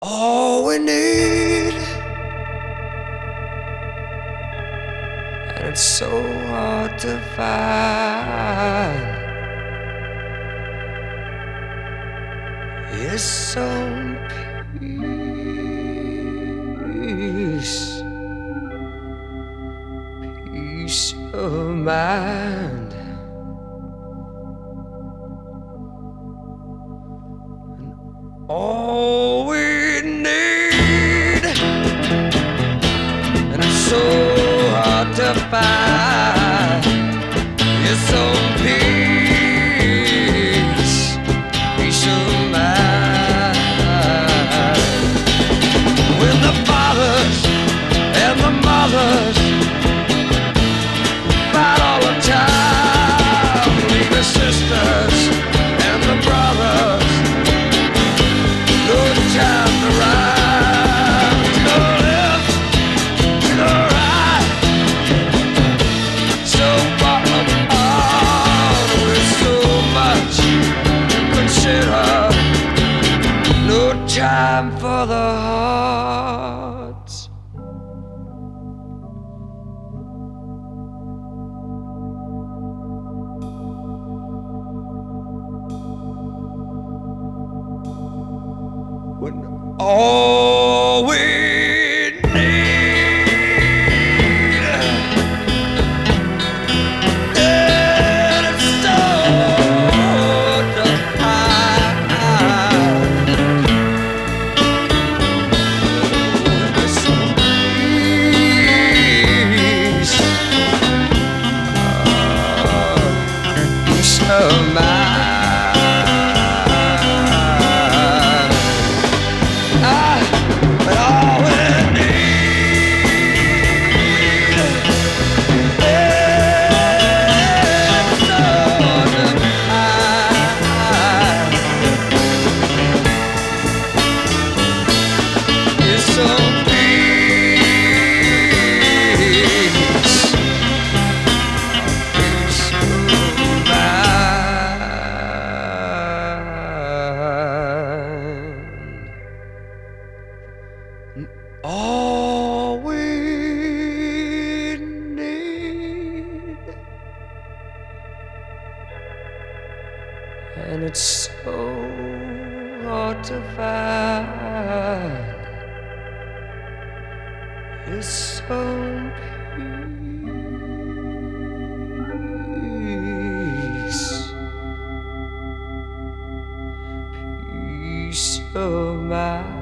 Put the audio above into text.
all we need. And it's so hard to find. Is some peace, peace of mind. all fight all the time, the sisters and the brothers no time to ride. The left, the right. So with so much to consider. No time for the hearts. All All we need, and it's so hard to find, is some peace, peace of mind.